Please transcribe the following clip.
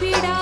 பீடா